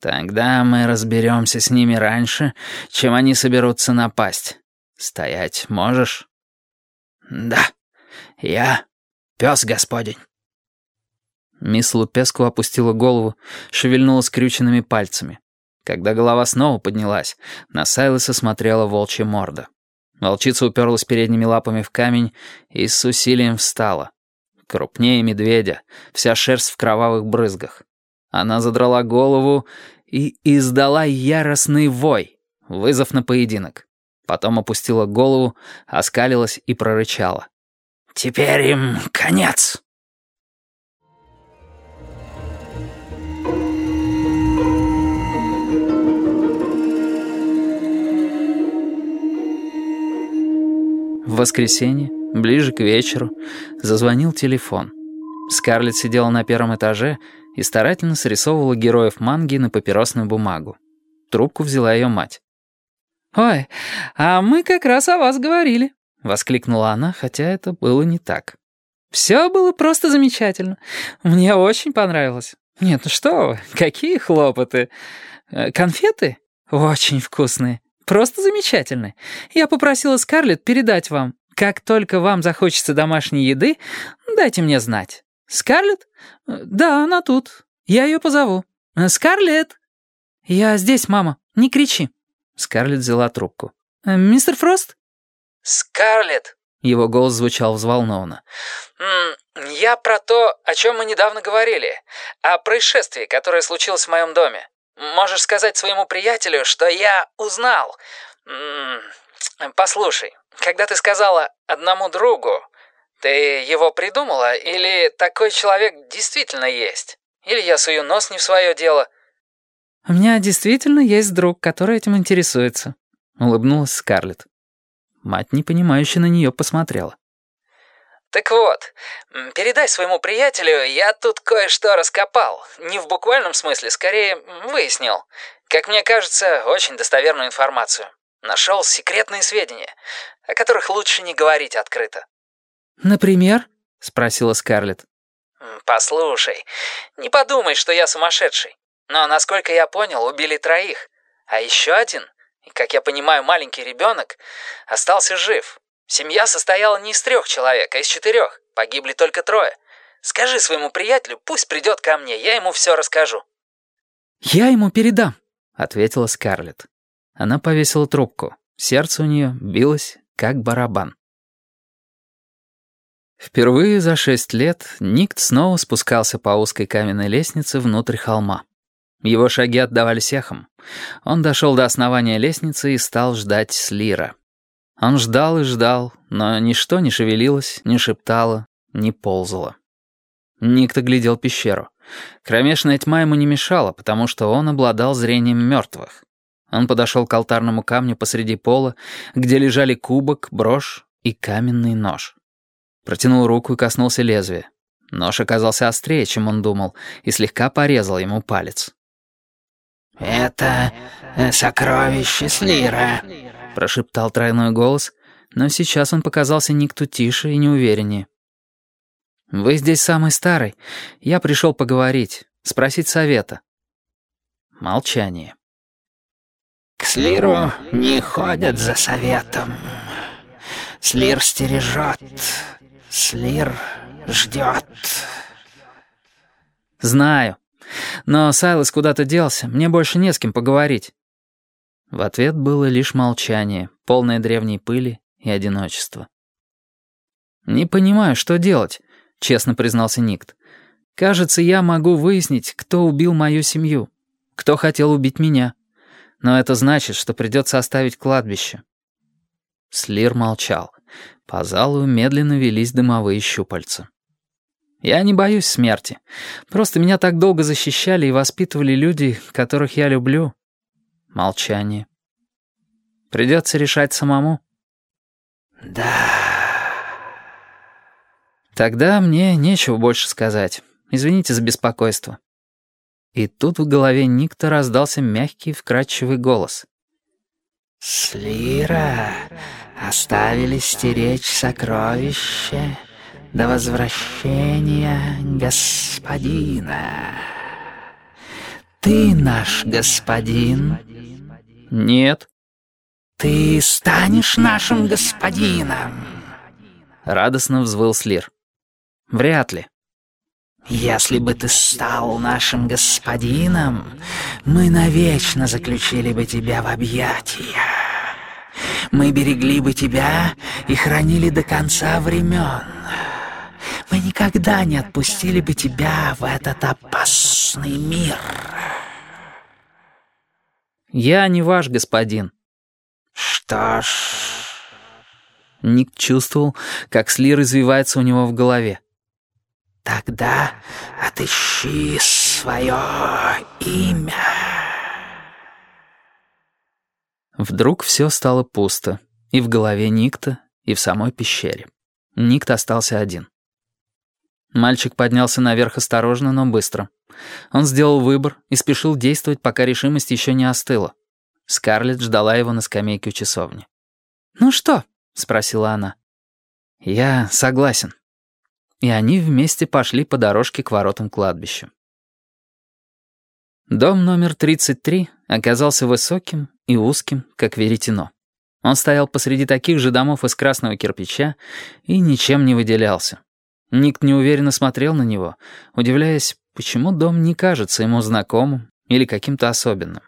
Тогда мы разберемся с ними раньше, чем они соберутся напасть. Стоять можешь? Да, я пес господень. Мисс Лупеску опустила голову, шевельнула скрюченными пальцами. Когда голова снова поднялась, на Сайлоса смотрела волчья морда. Волчица уперлась передними лапами в камень и с усилием встала. Крупнее медведя, вся шерсть в кровавых брызгах. Она задрала голову и издала яростный вой, вызов на поединок. Потом опустила голову, оскалилась и прорычала. «Теперь им конец!» В воскресенье, ближе к вечеру, зазвонил телефон. Скарлетт сидела на первом этаже и старательно срисовывала героев манги на папиросную бумагу. Трубку взяла ее мать. «Ой, а мы как раз о вас говорили», — воскликнула она, хотя это было не так. «Все было просто замечательно. Мне очень понравилось. Нет, ну что вы, какие хлопоты. Э, конфеты? Очень вкусные. Просто замечательные. Я попросила Скарлетт передать вам. Как только вам захочется домашней еды, дайте мне знать. «Скарлетт? Да, она тут. Я ее позову. Скарлетт!» «Я здесь, мама. Не кричи». Скарлетт взяла трубку. «Э, «Мистер Фрост?» «Скарлетт!» Его голос звучал взволнованно. «Я про то, о чем мы недавно говорили. О происшествии, которое случилось в моем доме. Можешь сказать своему приятелю, что я узнал. Послушай, когда ты сказала одному другу, «Ты его придумала, или такой человек действительно есть? Или я сую нос не в свое дело?» «У меня действительно есть друг, который этим интересуется», — улыбнулась Скарлетт. Мать непонимающе на нее посмотрела. «Так вот, передай своему приятелю, я тут кое-что раскопал. Не в буквальном смысле, скорее выяснил. Как мне кажется, очень достоверную информацию. Нашел секретные сведения, о которых лучше не говорить открыто. «Например?» — спросила Скарлетт. «Послушай, не подумай, что я сумасшедший. Но, насколько я понял, убили троих. А еще один, как я понимаю, маленький ребенок, остался жив. Семья состояла не из трех человек, а из четырех. Погибли только трое. Скажи своему приятелю, пусть придет ко мне, я ему все расскажу». «Я ему передам», — ответила Скарлетт. Она повесила трубку. Сердце у нее билось, как барабан. Впервые за шесть лет Никт снова спускался по узкой каменной лестнице внутрь холма. Его шаги отдавались эхом. Он дошел до основания лестницы и стал ждать Слира. Он ждал и ждал, но ничто не шевелилось, не шептало, не ползало. Никто глядел пещеру. Кромешная тьма ему не мешала, потому что он обладал зрением мертвых. Он подошел к алтарному камню посреди пола, где лежали кубок, брошь и каменный нож. Протянул руку и коснулся лезвия. Нож оказался острее, чем он думал, и слегка порезал ему палец. «Это э, сокровище Слира», — прошептал тройной голос, но сейчас он показался никто тише и неувереннее. «Вы здесь самый старый. Я пришел поговорить, спросить совета». Молчание. «К Слиру не ходят за советом. Слир стережет». Слир ждет. Знаю. Но Сайлос куда-то делся. Мне больше не с кем поговорить. В ответ было лишь молчание, полное древней пыли и одиночества. «Не понимаю, что делать», — честно признался Никт. «Кажется, я могу выяснить, кто убил мою семью, кто хотел убить меня. Но это значит, что придется оставить кладбище». Слир молчал. По залу медленно велись дымовые щупальца. Я не боюсь смерти. Просто меня так долго защищали и воспитывали люди, которых я люблю. Молчание. Придется решать самому. Да. Тогда мне нечего больше сказать. Извините за беспокойство. И тут в голове Никта раздался мягкий, вкрадчивый голос. «Слира, оставили стеречь сокровище до возвращения господина. ты наш господин?» «Нет». «Ты станешь нашим господином?» Радостно взвыл Слир. «Вряд ли». «Если бы ты стал нашим господином, мы навечно заключили бы тебя в объятия. Мы берегли бы тебя и хранили до конца времен. Мы никогда не отпустили бы тебя в этот опасный мир». «Я не ваш господин». «Что ж...» Ник чувствовал, как Слир извивается у него в голове. «Тогда отыщи свое имя». Вдруг все стало пусто. И в голове Никта, и в самой пещере. Никт остался один. Мальчик поднялся наверх осторожно, но быстро. Он сделал выбор и спешил действовать, пока решимость еще не остыла. Скарлетт ждала его на скамейке у часовни. «Ну что?» — спросила она. «Я согласен». И они вместе пошли по дорожке к воротам кладбища. Дом номер 33 оказался высоким и узким, как веретено. Он стоял посреди таких же домов из красного кирпича и ничем не выделялся. Ник неуверенно смотрел на него, удивляясь, почему дом не кажется ему знакомым или каким-то особенным.